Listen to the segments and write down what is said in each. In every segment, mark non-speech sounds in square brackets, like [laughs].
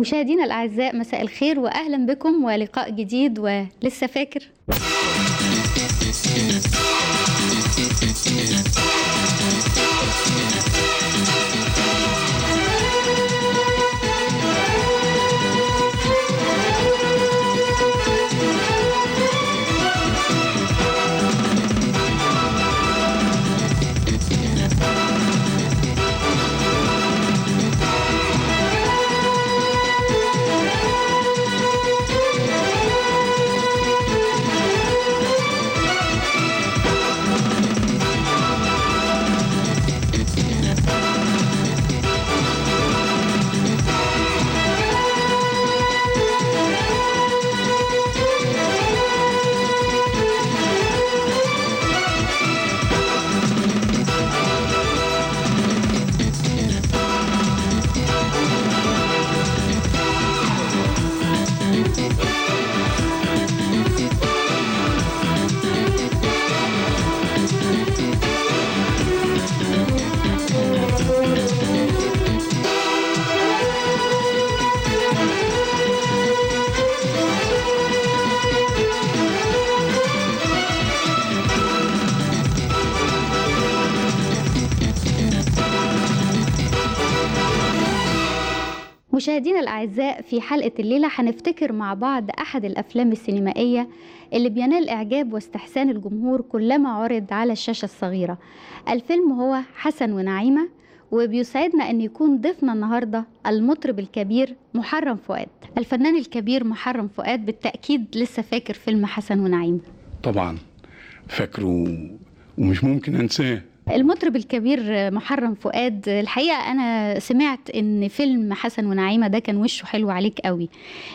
مشاهدينا الأعزاء مساء الخير وأهلا بكم ولقاء جديد ولسه فاكر. مشاهدينا الأعزاء في حلقة الليلة هنفتكر مع بعض أحد الأفلام السينمائية اللي بينال إعجاب واستحسان الجمهور كلما عرض على الشاشة الصغيرة. الفيلم هو حسن ونعيمة وبيسعدنا أن يكون ضيفنا النهاردة المطرب الكبير محرم فؤاد. الفنان الكبير محرم فؤاد بالتأكيد لسه فاكر فيلم حسن ونعيمة. طبعا فاكره ومش ممكن أنساه. المطرب الكبير محرم فؤاد الحقيقة أنا سمعت إن فيلم حسن ونعيمة ده كان وشه حلو عليك قوي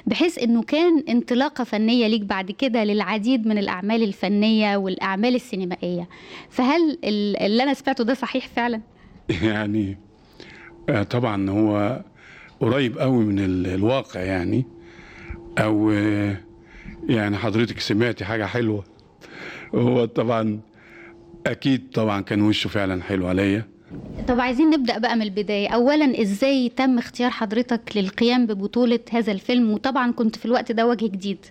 بحيث إنه كان انطلاقة فنية ليك بعد كده للعديد من الأعمال الفنية والأعمال السينمائية فهل ال- اللي أنا سمعته ده صحيح فعلا؟ [laughs] يعني آه، طبعا هو قريب قوي من ال- الواقع يعني أو آه، يعني حضرتك سمعتي حاجة حلوة هو طبعا أكيد طبعا كان وشه فعلا حلو عليا. طب عايزين نبدأ بقى من البداية. أولا إزاي تم اختيار حضرتك للقيام ببطولة هذا الفيلم؟ وطبعا كنت في الوقت ده وجه جديد.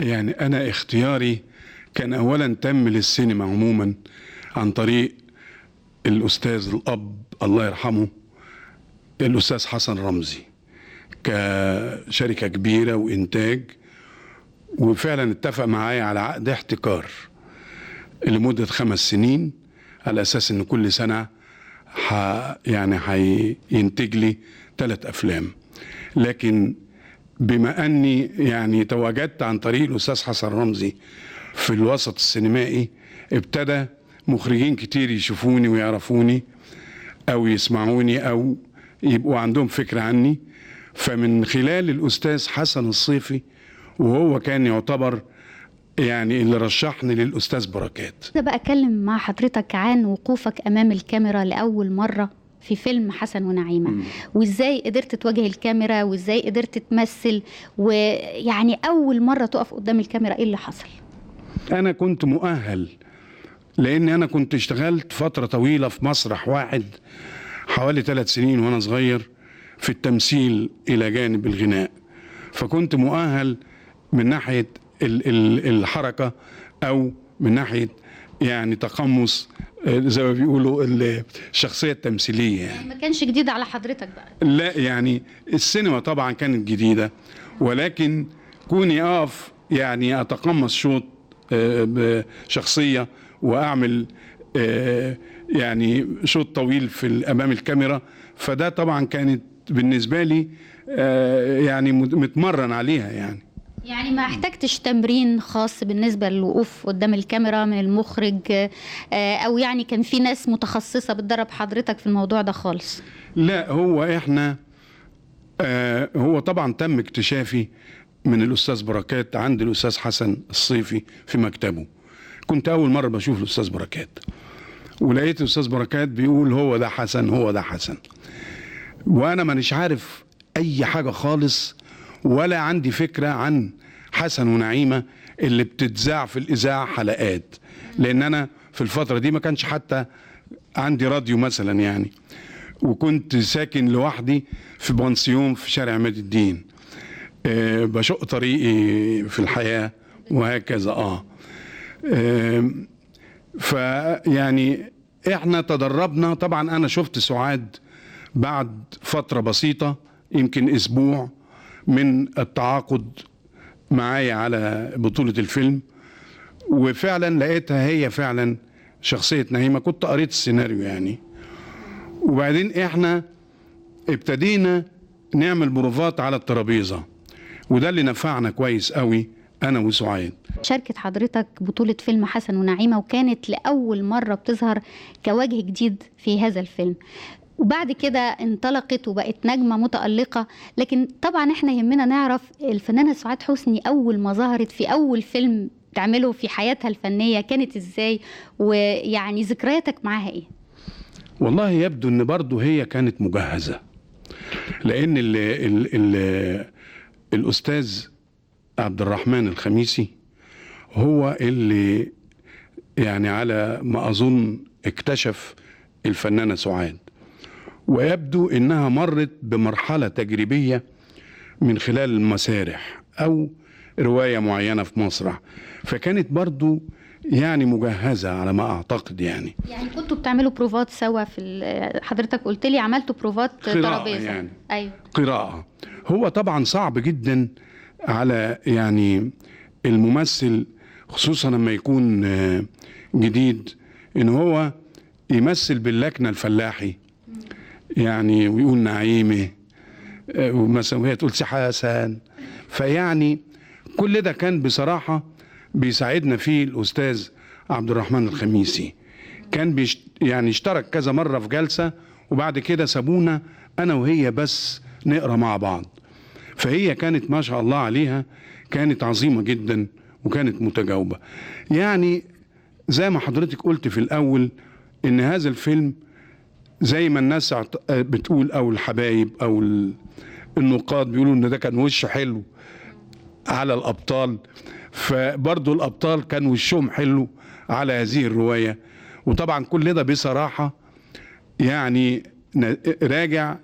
يعني أنا اختياري كان اولا تم للسينما عموما عن طريق الأستاذ الأب الله يرحمه الأستاذ حسن رمزي كشركة كبيرة وإنتاج. وفعلا اتفق معايا على عقد احتكار. لمدة خمس سنين على أساس إن كل سنة ح يعني هينتج لي ثلاث أفلام. لكن بما أني يعني تواجدت عن طريق الأستاذ حسن رمزي في الوسط السينمائي ابتدى مخرجين كتير يشوفوني ويعرفوني أو يسمعوني أو يبقوا عندهم فكرة عني. فمن خلال الأستاذ حسن الصيفي وهو كان يعتبر يعني اللي رشحني للأستاذ بركات. بقى أتكلم مع حضرتك عن وقوفك أمام الكاميرا لأول مرة في فيلم حسن ونعيمة. وإزاي قدرت تواجه الكاميرا وإزاي قدرت تمثل ويعني أول مرة تقف قدام الكاميرا إيه اللي حصل؟ أنا كنت مؤهل لأن أنا كنت اشتغلت فترة طويلة في مسرح واحد حوالي ثلاث سنين وأنا صغير في التمثيل إلى جانب الغناء. فكنت مؤهل من ال- الحركة أو من ناحية يعني تقمص آه، زي ما بيقولوا ال- الشخصية التمثيلية يعني. ما كانش جديد على حضرتك بقى؟ لا يعني السينما طبعا كانت جديدة ولكن كوني أقف يعني أتقمص شوط آه، بشخصية وأعمل آه، يعني شوط طويل في أمام الكاميرا فده طبعا كانت بالنسبة لي يعني متمرن عليها يعني. يعني ما احتجتش تمرين خاص بالنسبة للوقوف قدام الكاميرا من المخرج آه، أو يعني كان في ناس متخصصة بتدرب حضرتك في الموضوع ده خالص؟ لا هو إحنا آه هو طبعا تم اكتشافي من الأستاذ بركات عند الأستاذ حسن الصيفي في مكتبه. كنت أول مرة بشوف الأستاذ بركات. ولقيت الأستاذ بركات بيقول هو ده حسن هو ده حسن. وأنا مانيش عارف أي حاجة خالص ولا عندي فكرة عن حسن ونعيمة اللي بتتذاع في الإذاعة حلقات. لأن أنا في الفترة دي ما كانش حتى عندي راديو مثلا يعني. وكنت ساكن لوحدي في بنسيون في شارع عماد الدين. آه، بشق طريقي في الحياة وهكذا آه. آم، فيعني إحنا تدربنا. طبعا أنا شفت سعاد بعد فترة بسيطة يمكن أسبوع من التعاقد معايا على بطولة الفيلم وفعلا لقيتها هي فعلا شخصية نعيمة. كنت قريت السيناريو يعني. وبعدين إحنا ابتدينا نعمل بروفات على الترابيزة وده اللي نفعنا كويس قوي أنا وسعاد. شاركت حضرتك بطولة فيلم حسن ونعيمة وكانت لأول مرة بتظهر كوجه جديد في هذا الفيلم. وبعد كده انطلقت وبقت نجمة متألقة. لكن طبعا إحنا يهمنا نعرف الفنانة سعاد حسني أول ما ظهرت في أول فيلم تعمله في حياتها الفنية كانت إزاي؟ ويعني ذكرياتك معاها إيه؟ والله يبدو إن برضه هي كانت مجهزة. لأن ال ال ال الأستاذ عبد الرحمن الخميسي هو اللي يعني على ما أظن اكتشف الفنانة سعاد. ويبدو إنها مرت بمرحلة تجريبية من خلال المسارح أو رواية معينة في مسرح فكانت برضو يعني مجهزة على ما أعتقد يعني. يعني كنتوا بتعملوا بروفات سوا في حضرتك قلت لي عملتوا بروفات قراءة ترابيزة. يعني. أيوه. قراءة. هو طبعا صعب جدا على يعني الممثل خصوصا لما يكون آه، جديد إن هو يمثل باللكنة الفلاحي. يعني ويقول نعيمة آه، ومثلا وهي تقول حسن. فيعني كل ده كان بصراحة بيساعدنا فيه الأستاذ عبد الرحمن الخميسي. كان بيشت يعني اشترك كذا مرة في جلسة وبعد كده سابونا أنا وهي بس نقرأ مع بعض. فهي كانت ما شاء الله عليها كانت عظيمة جدا وكانت متجاوبة. يعني زي ما حضرتك قلت في الأول إن هذا الفيلم زي ما الناس أعت- بتقول أو الحبايب ال- النقاد بيقولوا إن ده كان وش حلو على الأبطال. فبرضو الأبطال كان وشهم حلو على هذه الرواية. وطبعا كل ده بصراحة يعني راجع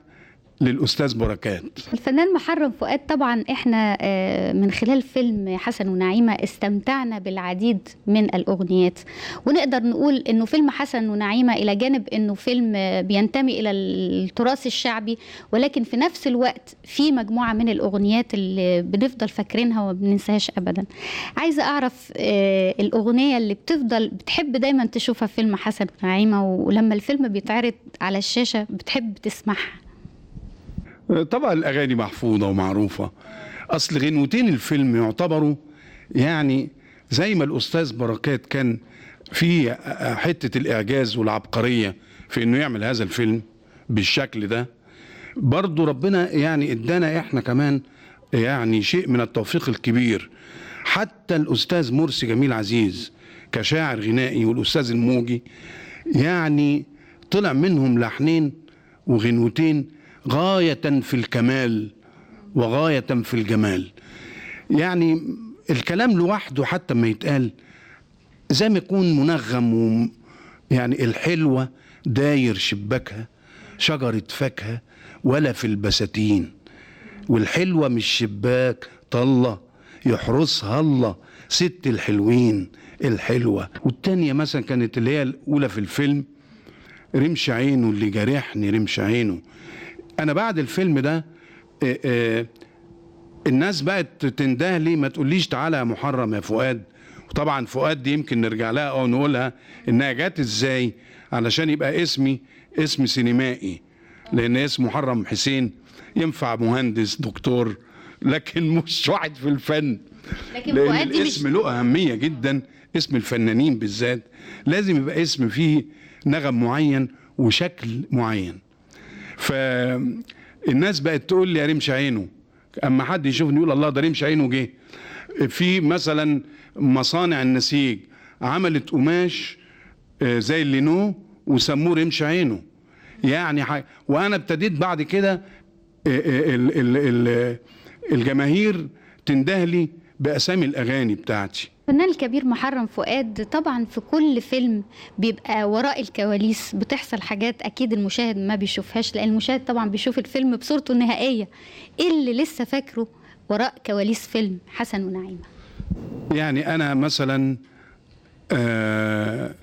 للأستاذ بركات. الفنان محرم فؤاد طبعا إحنا آه، من خلال فيلم حسن ونعيمة استمتعنا بالعديد من الأغنيات. ونقدر نقول إنه فيلم حسن ونعيمة إلى جانب إنه فيلم بينتمي إلى التراث الشعبي ولكن في نفس الوقت في مجموعة من الأغنيات اللي بنفضل فاكرينها وما بننساهاش أبدا. عايزة أعرف آه، الأغنية اللي بتفضل بتحب دايما تشوفها في فيلم حسن ونعيمة ولما الفيلم بيتعرض على الشاشة بتحب تسمعها؟ طبعا الأغاني محفوظة ومعروفة. أصل غنوتين الفيلم يعتبروا يعني زي ما الأستاذ بركات كان في حتة الإعجاز والعبقرية في إنه يعمل هذا الفيلم بالشكل ده. برضو ربنا يعني إدانا إحنا كمان يعني شيء من التوفيق الكبير. حتى الأستاذ مرسي جميل عزيز كشاعر غنائي والأستاذ الموجي يعني طلع منهم لحنين وغنوتين غاية في الكمال وغاية في الجمال. يعني الكلام لوحده حتى ما يتقال زي ما يكون منغم و يعني الحلوة داير شباكها شجرة فاكهة ولا في البساتين. والحلوة مش شباك طلة يحرسها الله ست الحلوين الحلوة. والتانية مثلا كانت اللي هي الأولى في الفيلم رمش عينه اللي جارحني رمش عينه. أنا بعد الفيلم ده آه، آه، الناس بقت تنده لي ما تقوليش تعالى يا محرم يا فؤاد. وطبعا فؤاد دي يمكن نرجع لها أو نقولها إنها جت إزاي علشان يبقى اسمي اسم سينمائي. لأن اسم محرم حسين ينفع مهندس دكتور لكن مش واحد في الفن. لكن لأن دي مش الاسم له أهمية جدا اسم الفنانين بالذات. لازم يبقى اسم فيه نغم معين وشكل معين. فالناس بقت تقول لي رمش عينه أما حد يشوفني يقول الله ده رمش عينه جه. في مثلا مصانع النسيج عملت قماش آه، زي اللينو وسموه رمش عينه يعني ح... وأنا ابتديت بعد كده آه، آه، ال- ال- ال- الجماهير تندهلي بأسامي الأغاني بتاعتي. الفنان الكبير محرم فؤاد طبعا في كل فيلم بيبقى وراء الكواليس بتحصل حاجات أكيد المشاهد ما بيشوفهاش لأن المشاهد طبعا بيشوف الفيلم بصورته النهائية. إيه اللي لسه فاكره وراء كواليس فيلم حسن ونعيمة؟ يعني أنا مثلا آه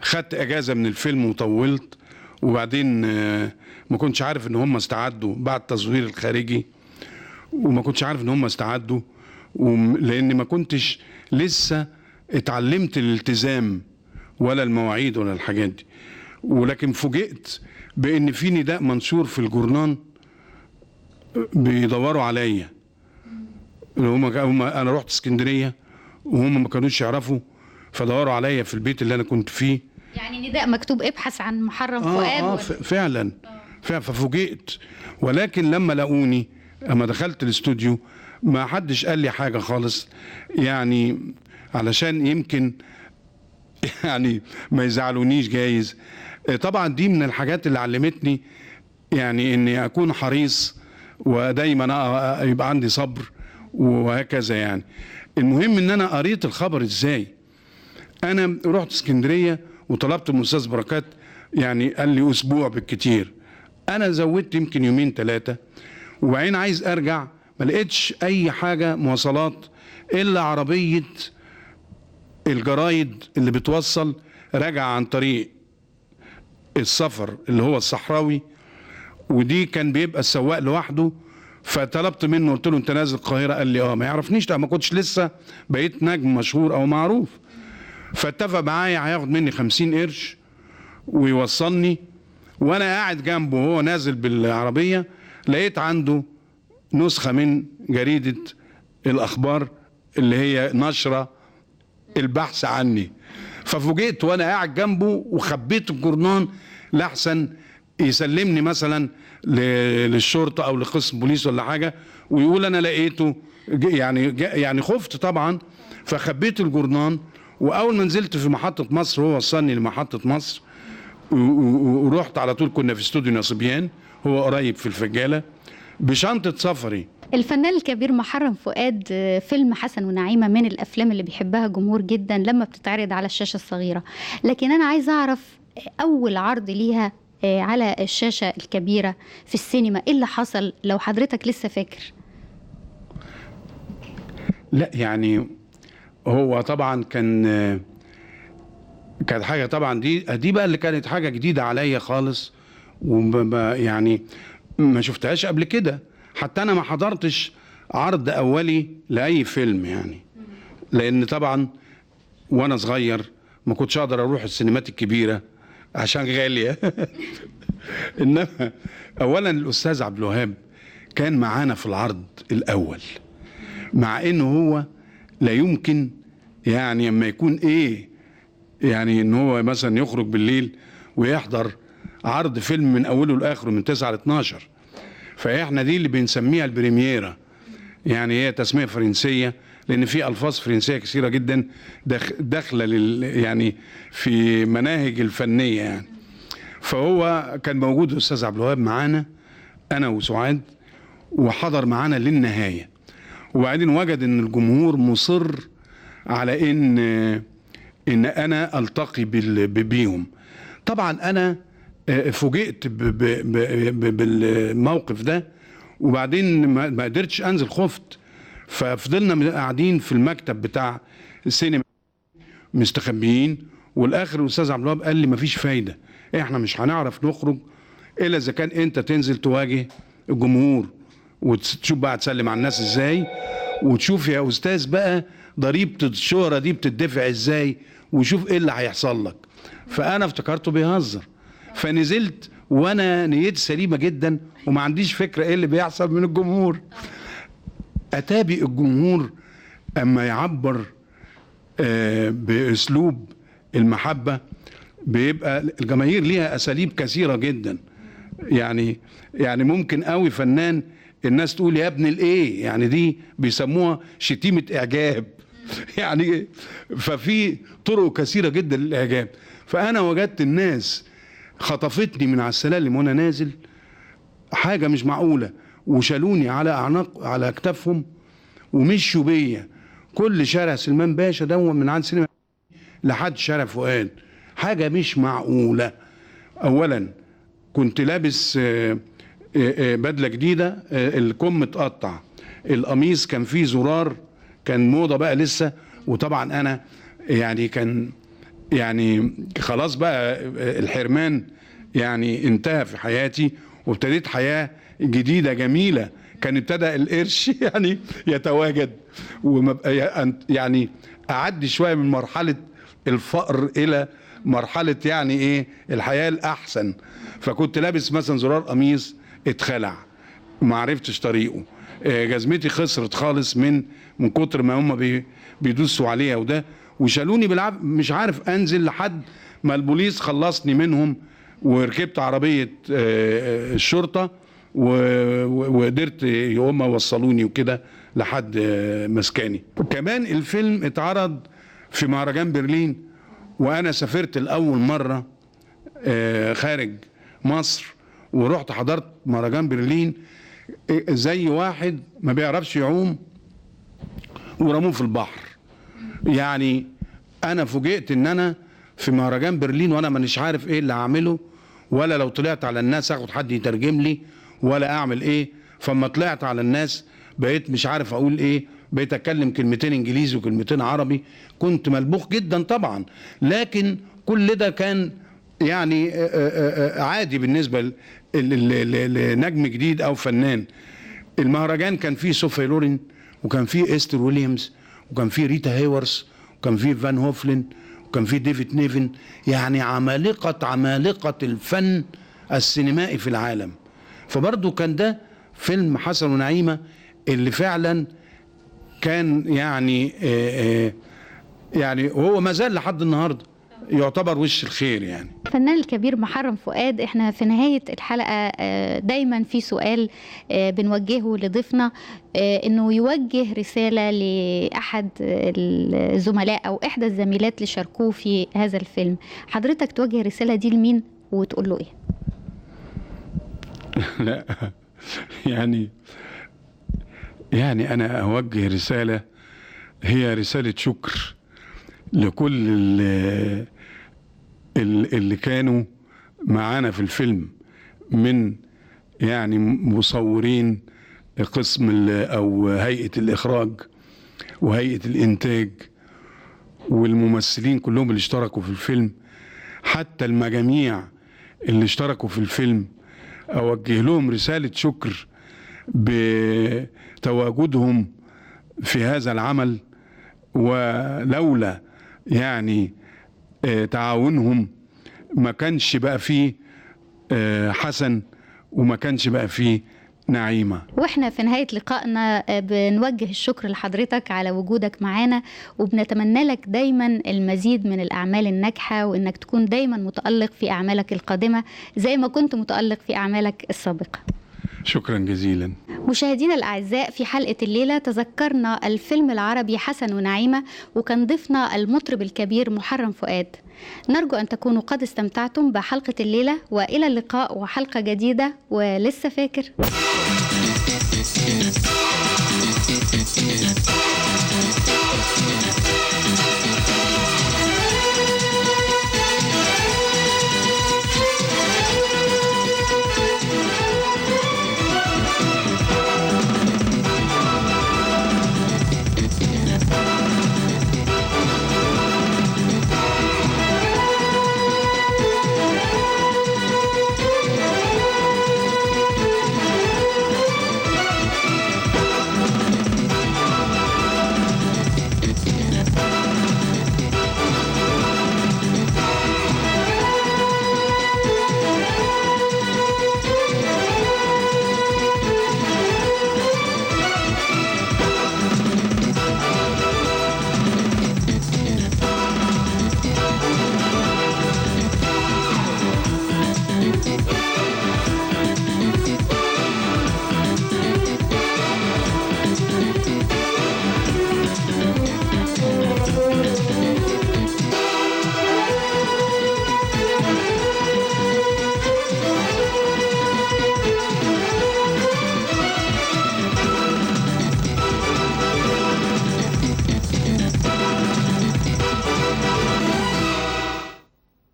خدت إجازة من الفيلم وطولت وبعدين آه ما كنتش عارف إن هم استعدوا بعد التصوير الخارجي وما كنتش عارف إن هم استعدوا لأن ما كنتش لسه اتعلمت الالتزام ولا المواعيد ولا الحاجات دي. ولكن فوجئت بان في نداء منشور في الجورنان بيدوروا عليا. هم هم أنا رحت اسكندرية وهم ما كانوش يعرفوا فدوروا عليا في البيت اللي أنا كنت فيه. يعني نداء مكتوب ابحث عن محرم فؤاد آه ولا- ف- فعلا. ف- ففوجئت. ولكن لما لقوني أما دخلت الاستوديو ما حدش قال لي حاجة خالص. يعني علشان يمكن [laughs] يعني ما يزعلونيش جايز. آه، طبعا دي من الحاجات اللي علمتني يعني إني أكون حريص ودايما يبقى عندي صبر وهكذا يعني. المهم إن أنا قريت الخبر إزاي. أنا رحت اسكندرية وطلبت من الاستاذ بركات يعني قال لي أسبوع بالكتير. أنا زودت يمكن يومين ثلاثة وبعدين عايز أرجع ما لقيتش أي حاجة مواصلات إلا عربية الجرايد اللي بتوصل راجع عن طريق السفر اللي هو الصحراوي ودي كان بيبقى السواق لوحده فطلبت منه قلت له أنت نازل القاهرة؟ قال لي آه ما يعرفنيش ما كنتش لسه بقيت نجم مشهور أو معروف. فاتفق معايا هياخد مني خمسين قرش ويوصلني وأنا قاعد جنبه وهو نازل بالعربية لقيت عنده نسخة من جريدة الأخبار اللي هي نشرة البحث عني. ففوجئت وأنا قاعد جنبه وخبيت الجرنان لاحسن يسلمني مثلا للشرطة أو لقسم بوليس ولا حاجة ويقول أنا لقيته يعني يعني خفت طبعا. فخبيت الجرنان وأول ما نزلت في محطة مصر هو وصلني لمحطة مصر ورحت على طول كنا في استوديو نصبيان هو قريب في الفجالة. بشنطة سفري الفنان الكبير محرم فؤاد آه، فيلم حسن ونعيمة من الأفلام اللي بيحبها الجمهور جدا لما بتتعرض على الشاشة الصغيرة. لكن أنا عايزة أعرف أول عرض ليها آه، على الشاشة الكبيرة في السينما إيه اللي حصل لو حضرتك لسه فاكر؟ لا يعني هو طبعا كان كانت حاجة طبعا دي دي بقى اللي كانت حاجة جديدة عليا خالص. وما يعني ما شفتهاش قبل كده. حتى أنا ما حضرتش عرض أولي لأي فيلم يعني. لأن طبعا وأنا صغير ما كنتش أقدر أروح السينمات الكبيرة عشان غالية. [laughs] إنما اولا الأستاذ عبد الوهاب كان معانا في العرض الأول مع إنه هو لا يمكن يعني أما يكون إيه يعني إن هو مثلا يخرج بالليل ويحضر عرض فيلم من أوله لآخره من 9 ل 12 فاحنا دي اللي بنسميها البريميرا. يعني هي تسمية فرنسية لأن في ألفاظ فرنسية كثيرة جدا داخ- داخلة لل يعني في مناهج الفنية يعني. فهو كان موجود الاستاذ عبد الوهاب معانا أنا وسعاد وحضر معانا للنهاية. وبعدين وجد إن الجمهور مصر على إن إن أنا ألتقي بيهم. طبعا أنا فوجئت ب- ب- بالموقف ده وبعدين ما قدرتش أنزل خفت. ففضلنا قاعدين في المكتب بتاع السينما مستخبيين والآخر الاستاذ عبد الوهاب قال لي مفيش فايدة إحنا مش هنعرف نخرج إلا إذا كان أنت تنزل تواجه الجمهور وتشوف بقى تسلم على الناس إزاي وتشوف يا أستاذ بقى ضريبة الشهرة دي بتدفع إزاي وشوف إيه اللي هيحصل لك. فأنا افتكرته بيهزر. فنزلت وأنا نيتي سليمة جدا وما عنديش فكرة إيه اللي بيحصل من الجمهور. اتابع الجمهور اما يعبر آه، باسلوب المحبة بيبقى الجماهير ليها اساليب كثيرة جدا. يعني يعني ممكن قوي فنان الناس تقول يا ابن الايه يعني دي بيسموها شتيمة اعجاب. [laughs] يعني ففي طرق كثيرة جدا للإعجاب. فأنا وجدت الناس خطفتني من على السلالم وأنا نازل. حاجة مش معقولة. وشالوني على أعناق على أكتافهم. ومشوا بيا. كل شارع سلمان باشا ده من عند سينما لحد شارع فؤاد. حاجة مش معقولة. اولا كنت لابس آه، آه، آه، بدلة جديدة الكم اتقطع. القميص كان فيه زرار كان موضة بقى لسه. وطبعا أنا يعني كان يعني خلاص بقى الحرمان يعني انتهى في حياتي وابتديت حياة جديدة جميلة. كان ابتدى القرش [laughs] يعني يتواجد يعني أعدي شوية من مرحلة الفقر إلى مرحلة يعني إيه الحياة الأحسن. فكنت لابس مثلا زرار قميص اتخلع ما عرفتش طريقه. آه، جزمتي خسرت خالص من من كتر ما هم بي بيدوسوا عليها وده وشالوني بالعب مش عارف أنزل لحد ما البوليس خلصني منهم وركبت عربية آه، الشرطة وقدرت هم وصلوني وكده لحد آه، مسكاني. كمان الفيلم اتعرض في مهرجان برلين وأنا سافرت لأول مرة آه، خارج مصر ورحت حضرت مهرجان برلين زي واحد ما بيعرفش يعوم ورموه في البحر. يعني أنا فوجئت إن أنا في مهرجان برلين وأنا مانيش عارف إيه اللي هعمله ولا لو طلعت على الناس اخد حد يترجم لي ولا أعمل إيه. فما طلعت على الناس بقيت مش عارف أقول إيه بقيت أتكلم كلمتين إنجليزي وكلمتين عربي. كنت ملبوخ جدا طبعا لكن كل ده كان يعني عادي بالنسبة لنجم جديد أو فنان. المهرجان كان فيه صوفيا لورين وكان فيه استر ويليامز. وكان فيه ريتا هيوارث وكان فيه فان هيفلين وكان فيه ديفيد نيفن. يعني عمالقة عمالقة الفن السينمائي في العالم. فبرضه كان ده فيلم حسن ونعيمة اللي فعلا كان يعني آه، آه، يعني وهو ما زال لحد النهارده. يعتبر وش الخير يعني. الفنان الكبير محرم فؤاد إحنا في نهاية الحلقة آه، دايما في سؤال آه، بنوجهه لضيفنا آه، إنه يوجه رسالة لأحد الزملاء أو إحدى الزميلات اللي شاركوه في هذا الفيلم. حضرتك توجه الرسالة دي لمين وتقول له إيه؟ [laughs] لا يعني يعني أنا أوجه رسالة هي رسالة شكر لكل اللي, اللي كانوا معانا في الفيلم من يعني مصورين قسم أو هيئة الإخراج وهيئة الإنتاج والممثلين كلهم اللي اشتركوا في الفيلم. حتى المجاميع اللي اشتركوا في الفيلم أوجه لهم رسالة شكر بتواجدهم في هذا العمل. ولولا يعني تعاونهم. ما كانش بقى فيه آه، حسن وما كانش بقى فيه نعيمة. وإحنا في نهاية لقائنا آه، بنوجه الشكر لحضرتك على وجودك معانا وبنتمنى لك دايما المزيد من الأعمال الناجحة وإنك تكون دايما متألق في أعمالك القادمة زي ما كنت متألق في أعمالك السابقة. شكرا جزيلا. مشاهدينا الأعزاء في حلقة الليلة تذكرنا الفيلم العربي حسن ونعيمة وكان ضيفنا المطرب الكبير محرم فؤاد. نرجو أن تكونوا قد استمتعتم بحلقة الليلة وإلى اللقاء وحلقة جديدة ولسه فاكر.